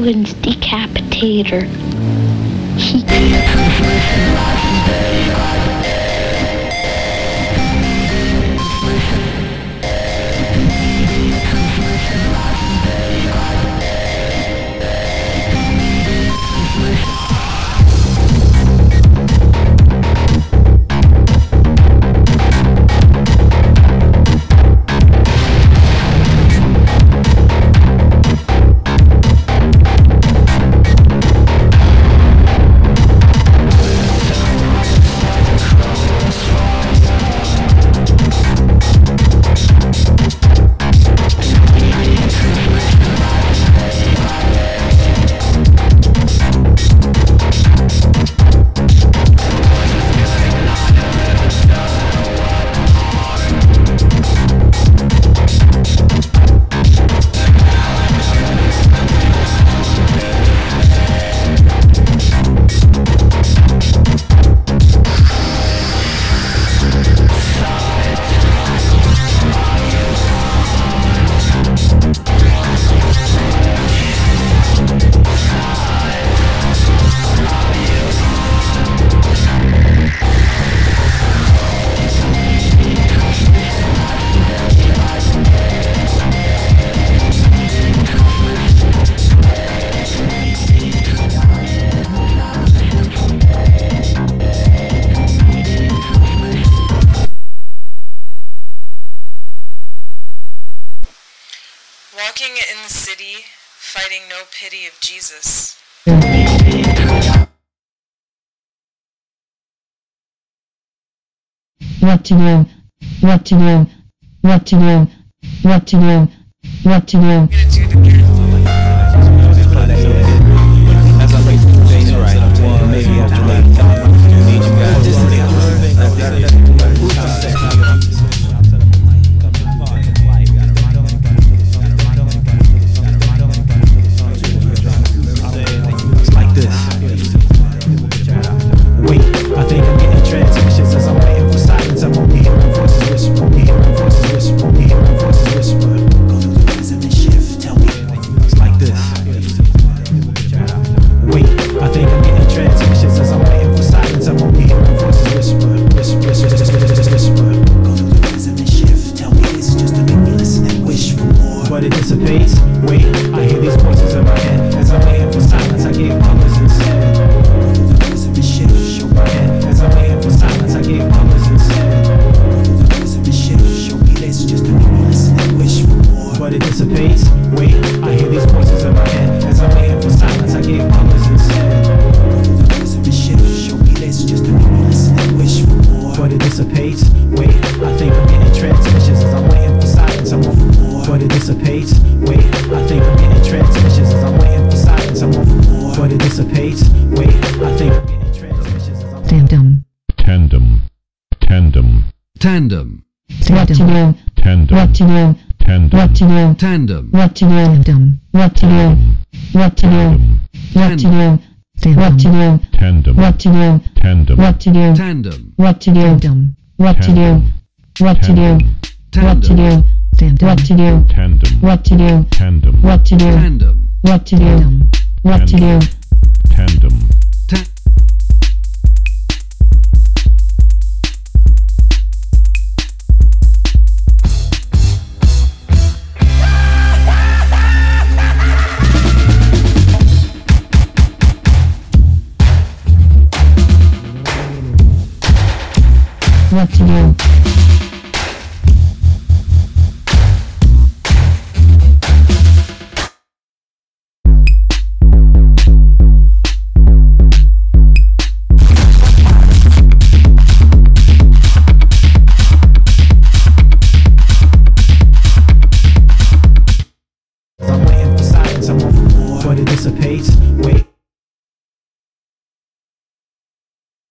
Rowan's decapitator. Walking in the city, fighting no pity of Jesus. What to do? What to do? What to do? What to do? What to do? dissipates. Wait, I think I'm getting transmissions as I'm waiting for silence. I'm overboard, but it dissipates. Wait, I think I'm getting transmissions as I'm tandem. Tandem. Tandem. Tandem. Tandem. Tandem. Tandem. Tandem. Tandem. Tandem. Tandem. Tandem. Tandem. What to do? Tandem. What to do? Tandem. What to do? Tandem. What to do? What to do? What to do? What to do? Tandem. What to do. Tandem. What to do. Tandem. What to do. Tandem. What to do. Tandem. What to do. Tandem. What to do.